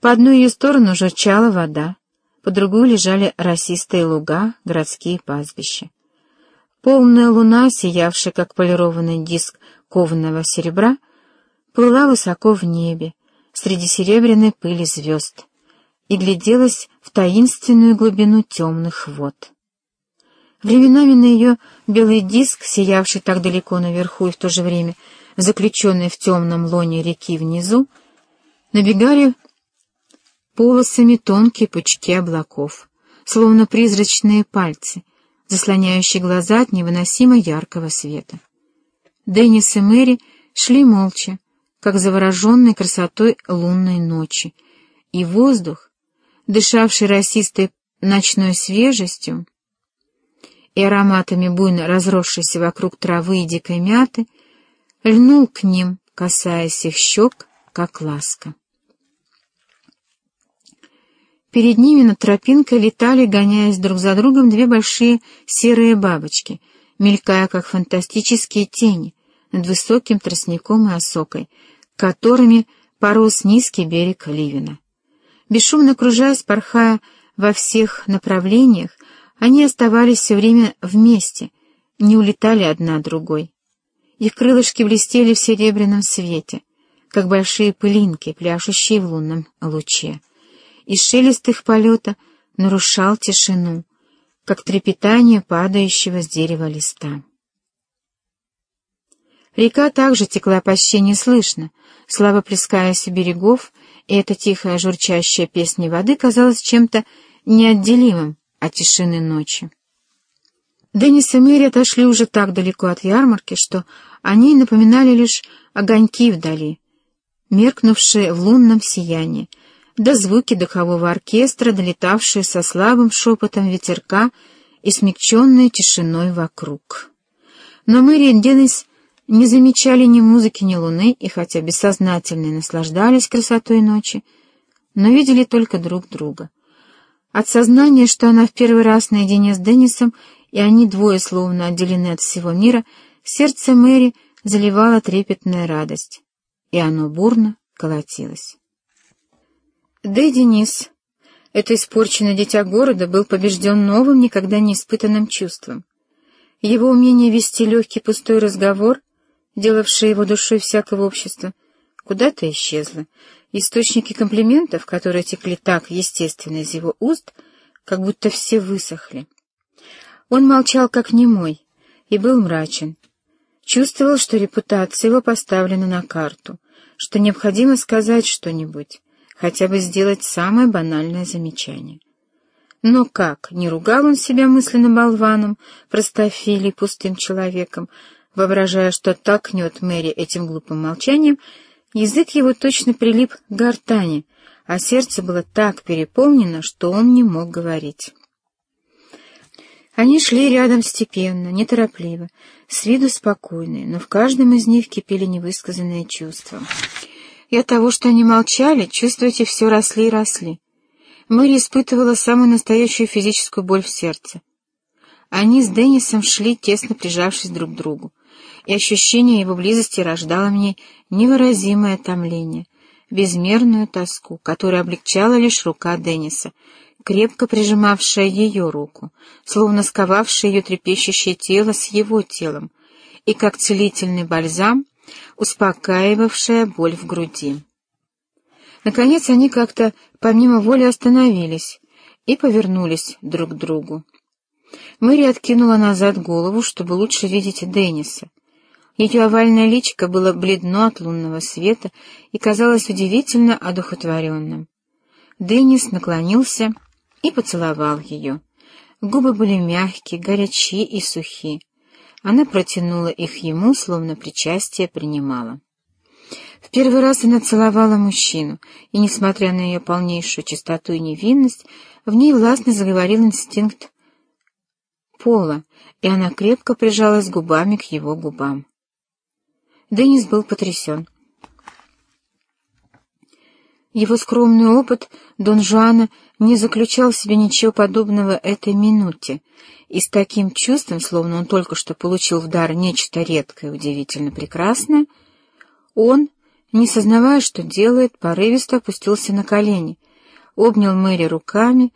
По одну ее сторону журчала вода, по другую лежали росистые луга, городские пастбища. Полная луна, сиявшая, как полированный диск кованого серебра, плыла высоко в небе, среди серебряной пыли звезд, и гляделась в таинственную глубину темных вод. Временами на ее белый диск, сиявший так далеко наверху и в то же время заключенный в темном лоне реки внизу, набегали полосами тонкие пучки облаков, словно призрачные пальцы, заслоняющие глаза от невыносимо яркого света. Деннис и Мэри шли молча, как завороженной красотой лунной ночи, и воздух, дышавший росистой ночной свежестью и ароматами буйно разросшейся вокруг травы и дикой мяты, льнул к ним, касаясь их щек, как ласка. Перед ними над тропинкой летали, гоняясь друг за другом, две большие серые бабочки, мелькая, как фантастические тени, над высоким тростником и осокой, которыми порос низкий берег Ливина. Бесшумно кружаясь, порхая во всех направлениях, они оставались все время вместе, не улетали одна другой. Их крылышки блестели в серебряном свете, как большие пылинки, пляшущие в лунном луче и шелест их полета нарушал тишину, как трепетание падающего с дерева листа. Река также текла почти неслышно, слабо плескаясь у берегов, и эта тихая журчащая песня воды казалась чем-то неотделимым от тишины ночи. Деннис и Мэри отошли уже так далеко от ярмарки, что они напоминали лишь огоньки вдали, меркнувшие в лунном сиянии, да звуки духового оркестра, долетавшие со слабым шепотом ветерка и смягченные тишиной вокруг. Но Мэри и Деннис не замечали ни музыки, ни луны, и хотя бессознательно наслаждались красотой ночи, но видели только друг друга. От сознания, что она в первый раз наедине с Деннисом, и они двое словно отделены от всего мира, сердце Мэри заливала трепетная радость, и оно бурно колотилось. Да и Денис, это испорченное дитя города, был побежден новым, никогда не испытанным чувством. Его умение вести легкий пустой разговор, делавший его душой всякого общества, куда-то исчезло. Источники комплиментов, которые текли так естественно из его уст, как будто все высохли. Он молчал как немой и был мрачен. Чувствовал, что репутация его поставлена на карту, что необходимо сказать что-нибудь хотя бы сделать самое банальное замечание. Но как, не ругал он себя мысленным болваном, простофилей, пустым человеком, воображая, что толкнет Мэри этим глупым молчанием, язык его точно прилип к гортани, а сердце было так переполнено, что он не мог говорить. Они шли рядом степенно, неторопливо, с виду спокойные, но в каждом из них кипели невысказанные чувства и от того, что они молчали, чувствуете, все росли и росли. Мэри испытывала самую настоящую физическую боль в сердце. Они с Деннисом шли, тесно прижавшись друг к другу, и ощущение его близости рождало мне невыразимое томление, безмерную тоску, которую облегчала лишь рука Денниса, крепко прижимавшая ее руку, словно сковавшая ее трепещущее тело с его телом, и как целительный бальзам — успокаивавшая боль в груди. Наконец они как-то помимо воли остановились и повернулись друг к другу. Мэри откинула назад голову, чтобы лучше видеть Денниса. Ее овальное личико было бледно от лунного света и казалось удивительно одухотворенным. Деннис наклонился и поцеловал ее. Губы были мягкие, горячие и сухие. Она протянула их ему, словно причастие принимала. В первый раз она целовала мужчину, и, несмотря на ее полнейшую чистоту и невинность, в ней властно заговорил инстинкт пола, и она крепко прижалась губами к его губам. Деннис был потрясен. Его скромный опыт Дон Жуана не заключал в себе ничего подобного этой минуте, и с таким чувством, словно он только что получил в дар нечто редкое, удивительно прекрасное, он, не сознавая, что делает, порывисто опустился на колени, обнял Мэри руками